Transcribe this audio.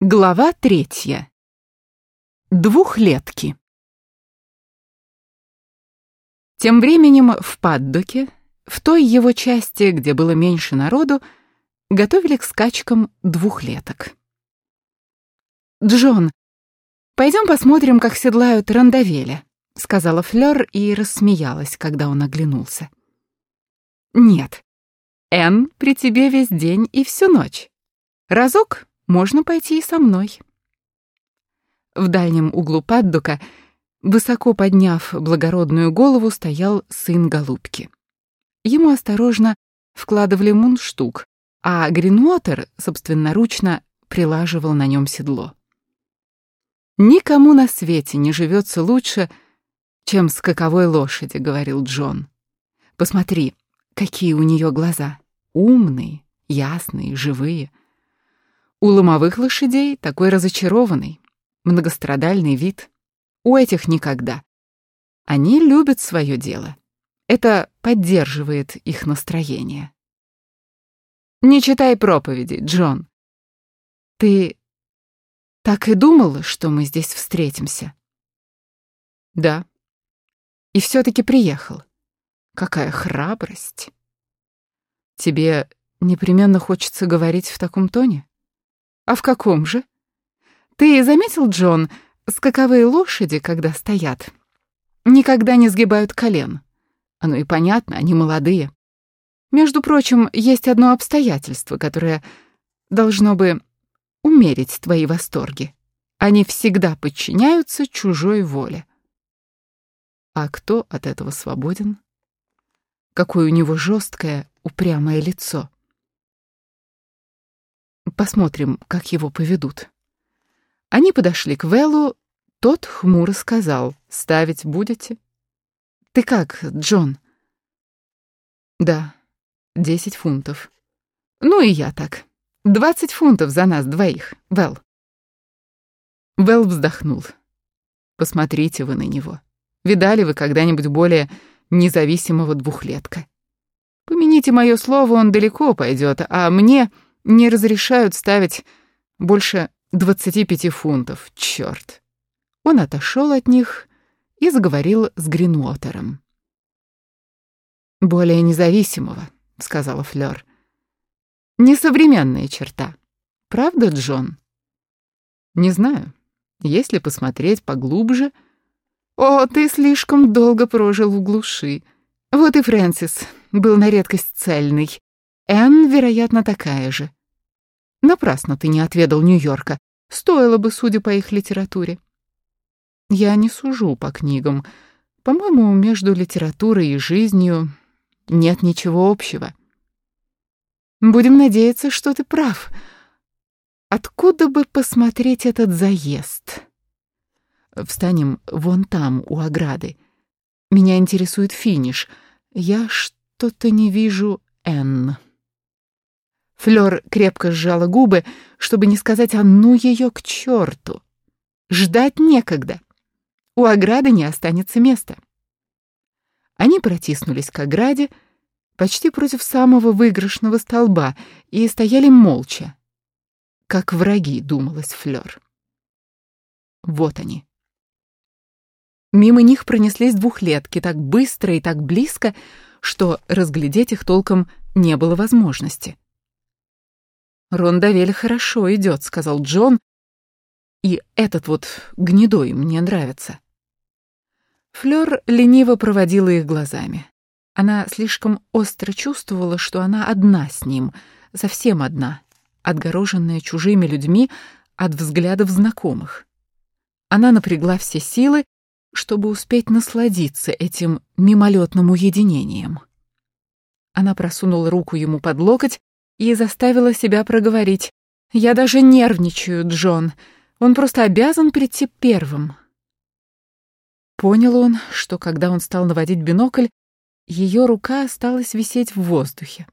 Глава третья. Двухлетки. Тем временем в Паддоке, в той его части, где было меньше народу, готовили к скачкам двухлеток. «Джон, пойдем посмотрим, как седлают рандавеля», — сказала Флёр и рассмеялась, когда он оглянулся. «Нет, Энн при тебе весь день и всю ночь. Разок можно пойти и со мной. В дальнем углу паддука, высоко подняв благородную голову, стоял сын голубки. Ему осторожно вкладывали мундштук, а Гринуотер собственноручно прилаживал на нем седло. «Никому на свете не живется лучше, чем скаковой лошади», — говорил Джон. «Посмотри, какие у нее глаза. Умные, ясные, живые. У ломовых лошадей такой разочарованный, многострадальный вид. У этих никогда. Они любят свое дело. Это поддерживает их настроение. Не читай проповеди, Джон. Ты так и думал, что мы здесь встретимся? Да. И все-таки приехал. Какая храбрость. Тебе непременно хочется говорить в таком тоне? А в каком же? Ты заметил, Джон, скаковые лошади, когда стоят, никогда не сгибают колен. Оно и понятно, они молодые. Между прочим, есть одно обстоятельство, которое должно бы умерить твои восторги. Они всегда подчиняются чужой воле. А кто от этого свободен? Какое у него жесткое, упрямое лицо. Посмотрим, как его поведут. Они подошли к Веллу, тот хмуро сказал, «Ставить будете?» «Ты как, Джон?» «Да, десять фунтов». «Ну и я так. Двадцать фунтов за нас двоих, Вэл». Вэл вздохнул. «Посмотрите вы на него. Видали вы когда-нибудь более независимого двухлетка? Помяните мое слово, он далеко пойдет, а мне...» не разрешают ставить больше 25 фунтов, черт. Он отошел от них и заговорил с Гринуотером. «Более независимого», — сказала Флёр. «Несовременная черта. Правда, Джон?» «Не знаю. Если посмотреть поглубже...» «О, ты слишком долго прожил в глуши. Вот и Фрэнсис был на редкость цельный. Энн, вероятно, такая же. Напрасно ты не отведал Нью-Йорка. Стоило бы, судя по их литературе. Я не сужу по книгам. По-моему, между литературой и жизнью нет ничего общего. Будем надеяться, что ты прав. Откуда бы посмотреть этот заезд? Встанем вон там, у ограды. Меня интересует финиш. Я что-то не вижу Н. Флёр крепко сжала губы, чтобы не сказать «а ну ее к черту». Ждать некогда. У ограды не останется места. Они протиснулись к ограде, почти против самого выигрышного столба, и стояли молча. Как враги, думалась Флёр. Вот они. Мимо них пронеслись двухлетки так быстро и так близко, что разглядеть их толком не было возможности. «Рондавель хорошо идет», — сказал Джон. «И этот вот гнедой мне нравится». Флёр лениво проводила их глазами. Она слишком остро чувствовала, что она одна с ним, совсем одна, отгороженная чужими людьми от взглядов знакомых. Она напрягла все силы, чтобы успеть насладиться этим мимолетным уединением. Она просунула руку ему под локоть и заставила себя проговорить. «Я даже нервничаю, Джон. Он просто обязан прийти первым». Понял он, что когда он стал наводить бинокль, ее рука осталась висеть в воздухе.